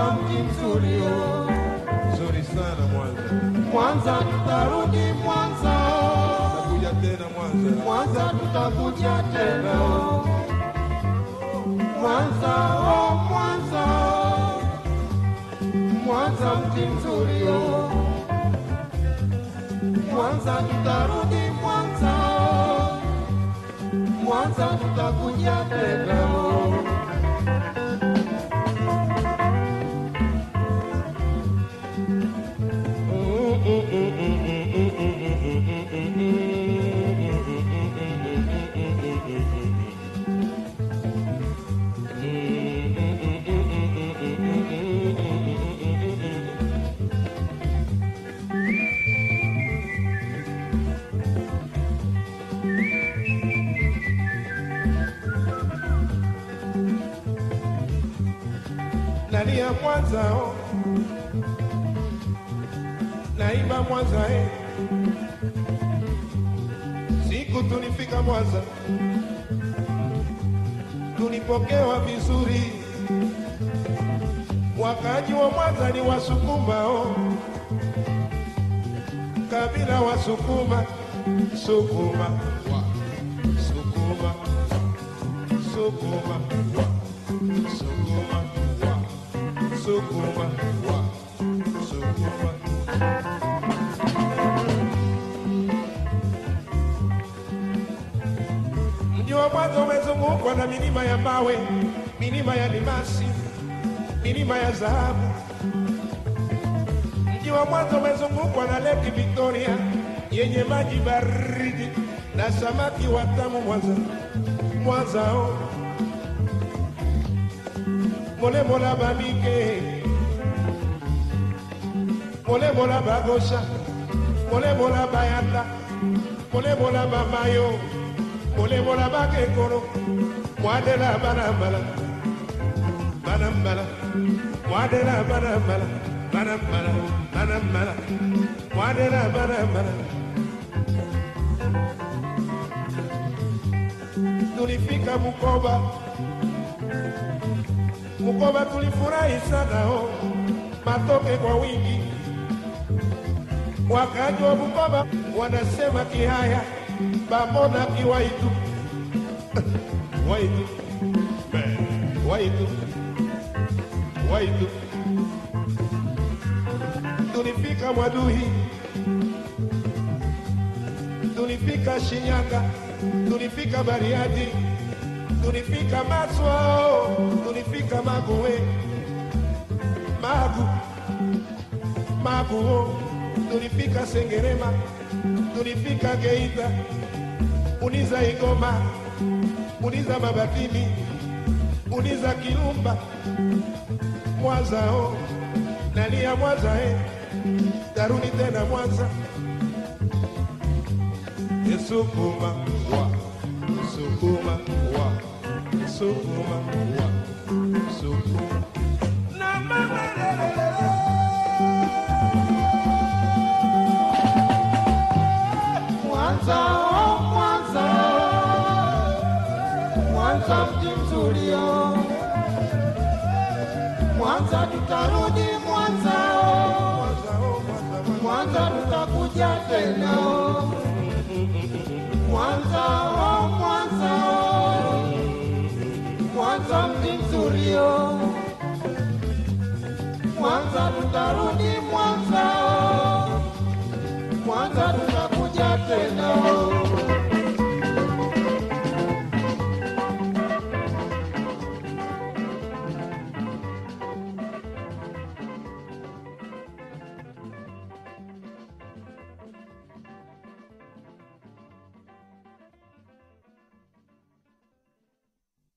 Mwanza mji mzuri oh. mzuri sana Mwanza. Mwanza tutarudi Mwanza oh. Tena Mwanza. Mwanza tutakuja tena oh. Mwanza o, Mwanza Mwanza mji mzuri oh. Nalia Mwanza oh. Naimba Mwanza eh. Siku tulifika Mwanza tulipokewa vizuri. Wakaji wa Mwanza ni Wasukuma oh. Kabila Wasukuma, Sukuma, sukuma Sukuma. Sukuma, wa. Sukuma, wa. Sukuma. Mji wa Mwanza umezungukwa na milima ya mawe, milima ya limasi, milima ya dhahabu. Mji wa Mwanza umezungukwa na Lake Victoria yenye maji baridi na samaki watamu. Mwanza, Mwanza oh. Mole mola babike, mole mola bagosha, mole mola bayanda, mole mola bamayo, mole mola bakekoro, mwadela banambala, banambala, mwadela banambala, banambala, banambala, mwadela banambala. Tulifika Bukoba, Bukoba tulifurahi sana ho, matoke kwa wingi. Wakaji wa Bukoba wanasema Kihaya bamona kiwaitu. Waitu. Waitu. Waitu. Tulifika Mwaduhi, tulifika Shinyanga, tulifika Bariadi, tulifika Maswa, tunifika Maguwe, Magu, Magu, tulifika Sengerema, tulifika Geita, Uniza Igoma, Uniza Mabatini, Uniza Kirumba, Mwanza, oh, nalia Mwanza, e, tarudi tena Mwanza. Yesu wa Sukuma wa Sukuma wa Sukuma na mama. Mwanza oh Mwanza Mwanza mji mzuri oh. Mwanza tutarudi Mwanza oh. Mwanza, tutakuja tena Mwanza Oh. Mwanza tutarudi